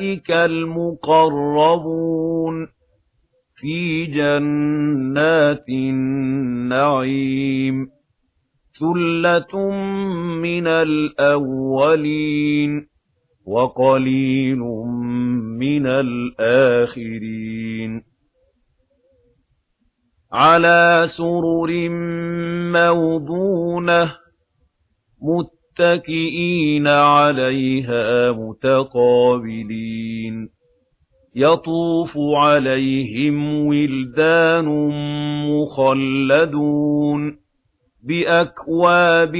أُولَئِكَ الْمُقَرَّبُونَ فِي جَنَّاتِ النَّعِيمِ ثُلَّةٌ مِنَ الْأَوَّلِينَ وَقَلِيلٌ مِنَ الْآخِرِينَ عَلَى سُرُرٍ مَّوْضُونَةٍ مُتَّكِئِينَ عَلَيْهَا مُتَقَابِلِينَ. يَطُوفُ عَلَيْهِمْ وِلْدَانٌ مُخَلَّدُونَ بِأَكْوَابٍ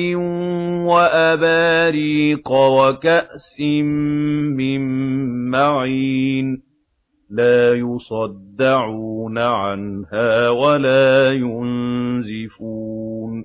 وَأَبَارِيقَ وَكَأْسٍ مِّن مَّعِينٍ. لَّا يُصَدَّعُونَ عَنْهَا وَلَا يُنزِفُونَ.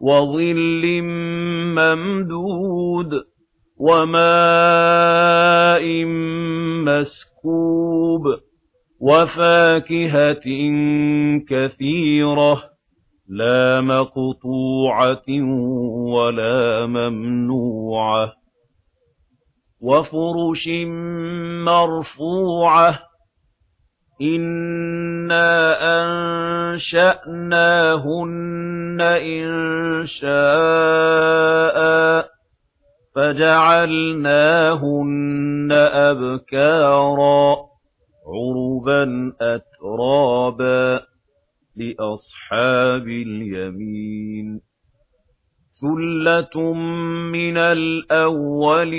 وَظِلٍّ مَّمْدُودٍ وَمَاءٍ مَّسْكُوبٍ وَفَاكِهَةٍ كَثِيرَةٍ لَّا مَقْطُوعَةٍ وَلَا مَمْنُوعَةٍ وَفُرُشٍ مَّرْفُوعَةٍ إِنَّا أَنشَأْنَاهُنَّ إِن شَاءَ فَجَعَلْنَاهُنَّ أَبْكَارًا عُرُبًا أَتْرَابًا لِأَصْحَابِ الْيَمِينِ ثُلَّةٌ مِنَ الْأَوَّلِينَ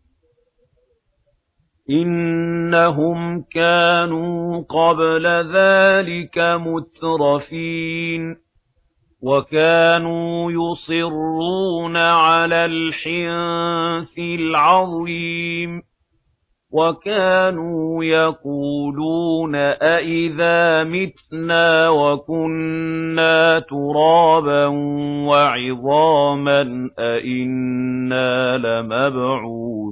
إِنَّهُمْ كَانُوا قَبْلَ ذَلِكَ مُتْرَفِينَ وَكَانُوا يُصِرُّونَ عَلَى الْحِنثِ الْعَظِيمِ وَكَانُوا يَقُولُونَ أَإِذَا مِتْنَا وَكُنَّا تُرَابًا وَعِظَامًا أَإِنَّا لَمَبْعُوثُونَ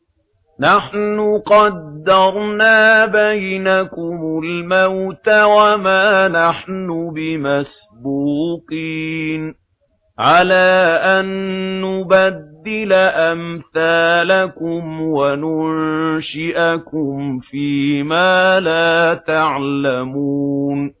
نَحْنُ قَدَّرْنَا بَيْنَكُمُ الْمَوْتَ وَمَا نَحْنُ بِمَسْبُوقِينَ. عَلَى أَن نُّبَدِّلَ أَمْثَالَكُمْ وَنُنشِئَكُمْ فِي مَا لَا تَعْلَمُونَ.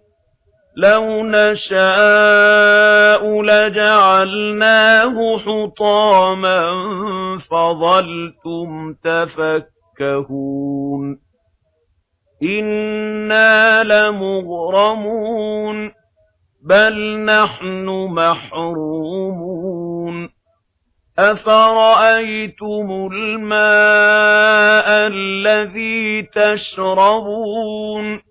لَوْ نَشَاءُ لَجَعَلْنَاهُ حُطَامًا فَظَلْتُمْ تَفَكَّهُونَ إِنَّا لَمُغْرَمُونَ بَلْ نَحْنُ مَحْرُومُونَ أَفَرَأَيْتُمُ الْمَاءَ الَّذِي تَشْرَبُونَ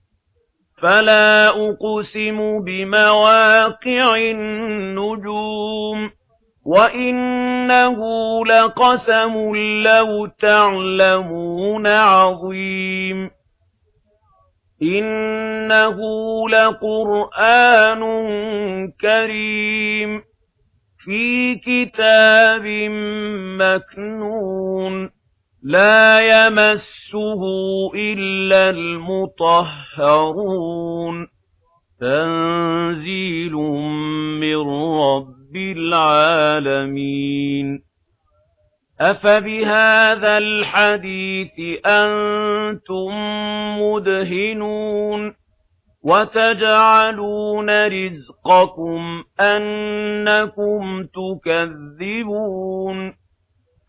فلا أقسم بمواقع النجوم وَإِنَّهُ لَقَسَمٌ لَّوْ تَعْلَمُونَ عَظِيمٌ إِنَّهُ لَقُرْآنٌ كَرِيمٌ فِي كِتَابٍ مَّكْنُونٍ لَا يَمَسُّهُ إِلَّا الْمُطَهَّرُونَ. تَنزِيلٌ مِّن رَّبِّ الْعَالَمِينَ. أَفَبِهَذَا الْحَدِيثِ أَنتُم مُّدْهِنُونَ؟ وَتَجْعَلُونَ رِزْقَكُمْ أَنَّكُمْ تُكَذِّبُونَ.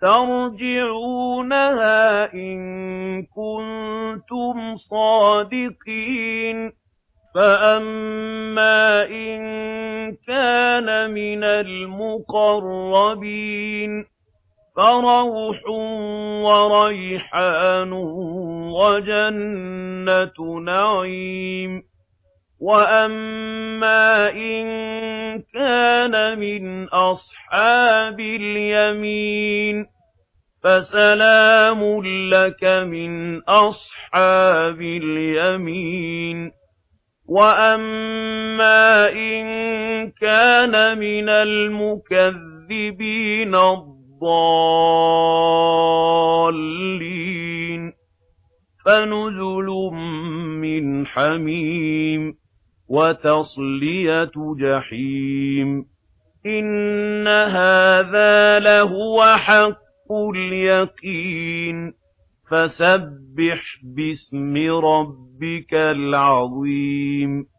تَرْجِعُونَهَا إِن كُنتُمْ صَادِقِينَ. فَأَمَّا إِن كَانَ مِنَ الْمُقَرَّبِينَ فَرَوْحٌ وَرَيْحَانٌ وَجَنَّةُ نَعِيمٍ. وَأَمَّا إِن كَانَ مِنْ أَصْحَابِ الْيَمِينِ فَسَلَامٌ لَّكَ مِنْ أَصْحَابِ الْيَمِينِ وَأَمَّا إِن كَانَ مِنَ الْمُكَذِّبِينَ الضَّالِّينَ فَنُزُلٌ مِّنْ حَمِيمٍ وَتَصْلِيَةُ جَحِيمٍ. إِنَّ هَذَا لَهُوَ حَقُّ الْيَقِينِ. فَسَبِّحْ بِاسْمِ رَبِّكَ الْعَظِيمِ.